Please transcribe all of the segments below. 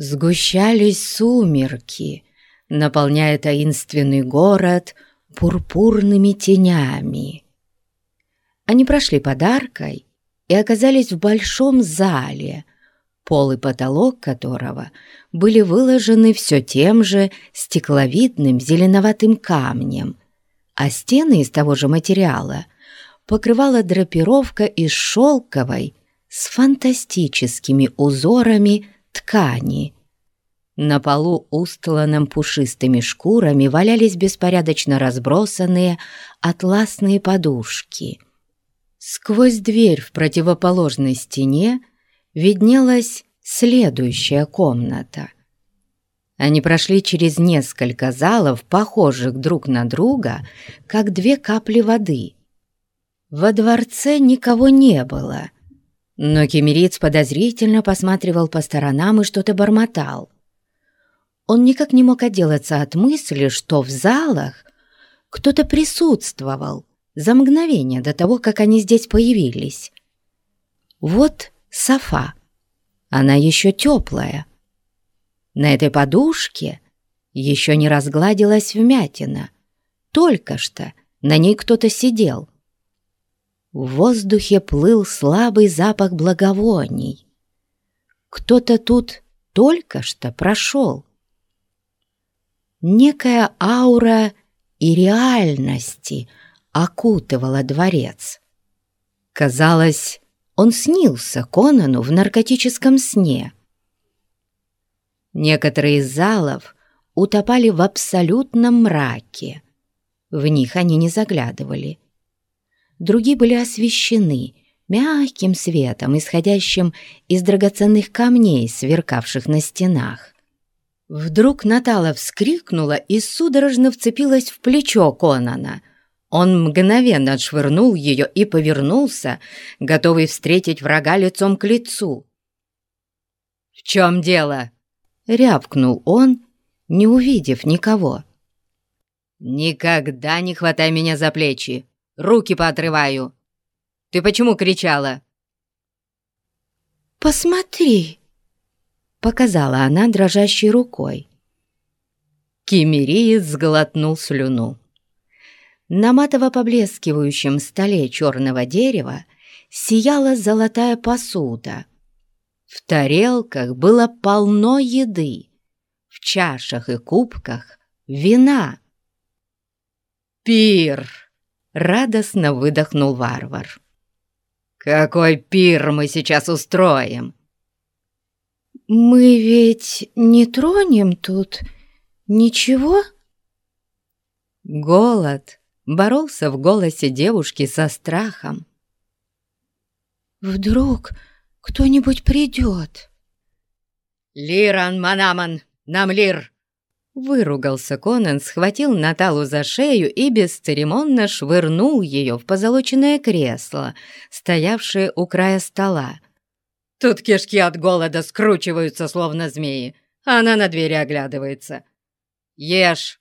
Сгущались сумерки, наполняя таинственный город пурпурными тенями. Они прошли подаркой и оказались в большом зале, пол и потолок которого были выложены все тем же стекловидным зеленоватым камнем, а стены из того же материала покрывала драпировка из шелковой с фантастическими узорами ткани. На полу, устланном пушистыми шкурами, валялись беспорядочно разбросанные атласные подушки. Сквозь дверь в противоположной стене виднелась следующая комната. Они прошли через несколько залов, похожих друг на друга, как две капли воды. Во дворце никого не было — но кемериц подозрительно посматривал по сторонам и что-то бормотал. Он никак не мог отделаться от мысли, что в залах кто-то присутствовал за мгновение до того, как они здесь появились. Вот софа. Она еще теплая. На этой подушке еще не разгладилась вмятина. Только что на ней кто-то сидел — в воздухе плыл слабый запах благовоний. Кто-то тут только что прошел. Некая аура и реальности окутывала дворец. Казалось, он снился Конану в наркотическом сне. Некоторые из залов утопали в абсолютном мраке. В них они не заглядывали другие были освещены мягким светом, исходящим из драгоценных камней, сверкавших на стенах. Вдруг Натала вскрикнула и судорожно вцепилась в плечо Конана. Он мгновенно отшвырнул ее и повернулся, готовый встретить врага лицом к лицу. «В чем дело?» — рявкнул он, не увидев никого. «Никогда не хватай меня за плечи! Руки поотрываю. Ты почему кричала?» «Посмотри!» — показала она дрожащей рукой. Кимириец сглотнул слюну. На матово-поблескивающем столе черного дерева сияла золотая посуда. В тарелках было полно еды, в чашах и кубках вина. «Пир!» Радостно выдохнул варвар. «Какой пир мы сейчас устроим!» «Мы ведь не тронем тут ничего?» Голод боролся в голосе девушки со страхом. «Вдруг кто-нибудь придет?» «Лиран Манаман, нам лир!» Выругался Конан, схватил Наталу за шею и бесцеремонно швырнул ее в позолоченное кресло, стоявшее у края стола. «Тут кишки от голода скручиваются, словно змеи, она на двери оглядывается. Ешь!»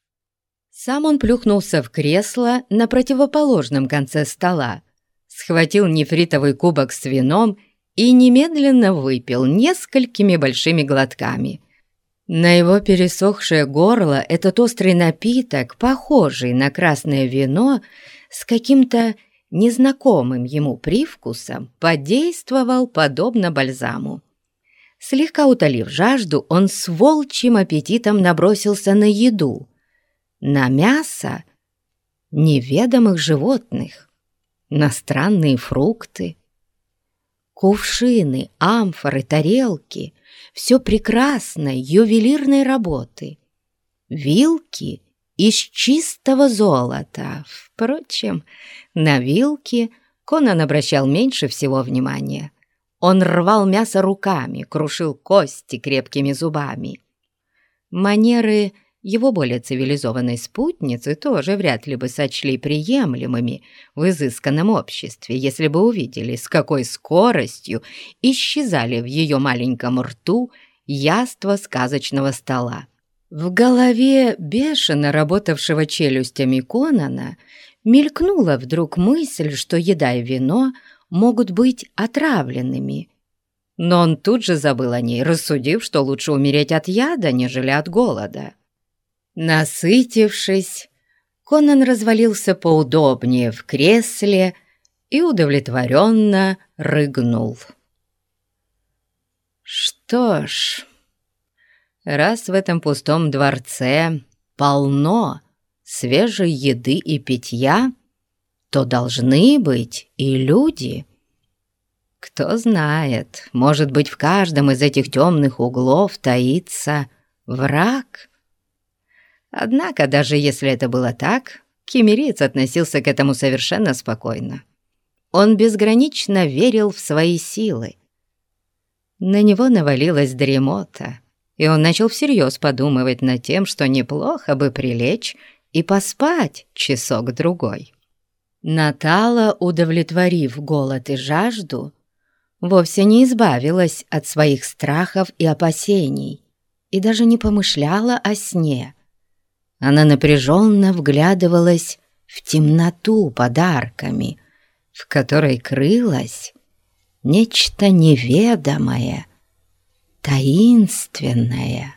Сам он плюхнулся в кресло на противоположном конце стола, схватил нефритовый кубок с вином и немедленно выпил несколькими большими глотками – на его пересохшее горло этот острый напиток, похожий на красное вино, с каким-то незнакомым ему привкусом, подействовал подобно бальзаму. Слегка утолив жажду, он с волчьим аппетитом набросился на еду, на мясо неведомых животных, на странные фрукты. Кувшины, амфоры, тарелки все прекрасной ювелирной работы. Вилки из чистого золота. Впрочем, на вилки Конан обращал меньше всего внимания. Он рвал мясо руками, крушил кости крепкими зубами. Манеры его более цивилизованной спутницы тоже вряд ли бы сочли приемлемыми в изысканном обществе, если бы увидели, с какой скоростью исчезали в ее маленьком рту яства сказочного стола. В голове бешено работавшего челюстями Конана мелькнула вдруг мысль, что еда и вино могут быть отравленными. но он тут же забыл о ней, рассудив, что лучше умереть от яда, нежели от голода. Насытившись, Конан развалился поудобнее в кресле и удовлетворенно рыгнул. Что ж, раз в этом пустом дворце полно свежей еды и питья, то должны быть и люди. Кто знает, может быть, в каждом из этих темных углов таится враг. Однако, даже если это было так, кемериец относился к этому совершенно спокойно. Он безгранично верил в свои силы. На него навалилась дремота, и он начал всерьез подумывать над тем, что неплохо бы прилечь и поспать часок-другой. Натала, удовлетворив голод и жажду, вовсе не избавилась от своих страхов и опасений и даже не помышляла о сне. Она напряженно вглядывалась в темноту подарками, в которой крылось нечто неведомое, таинственное,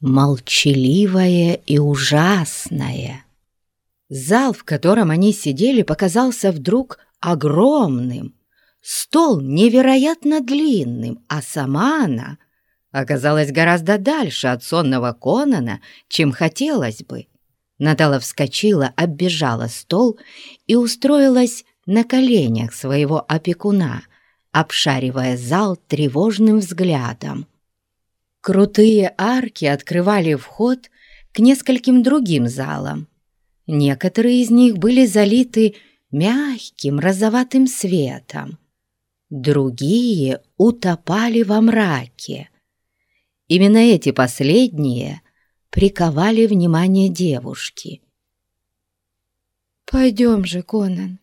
молчаливое и ужасное. Зал, в котором они сидели, показался вдруг огромным, стол невероятно длинным, а сама она оказалась гораздо дальше от сонного Конана, чем хотелось бы. Натала вскочила, оббежала стол и устроилась на коленях своего опекуна, обшаривая зал тревожным взглядом. Крутые арки открывали вход к нескольким другим залам. Некоторые из них были залиты мягким розоватым светом, другие утопали во мраке. Именно эти последние приковали внимание девушки. «Пойдем же, Конан,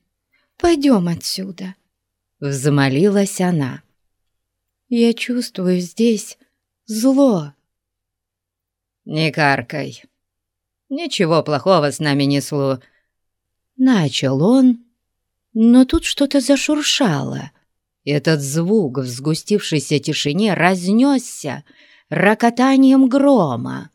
пойдем отсюда», — взмолилась она. «Я чувствую здесь зло». «Не каркай», «Ничего плохого с нами несло». Начал он, но тут что-то зашуршало. Этот звук в сгустившейся тишине разнесся рокотанием грома.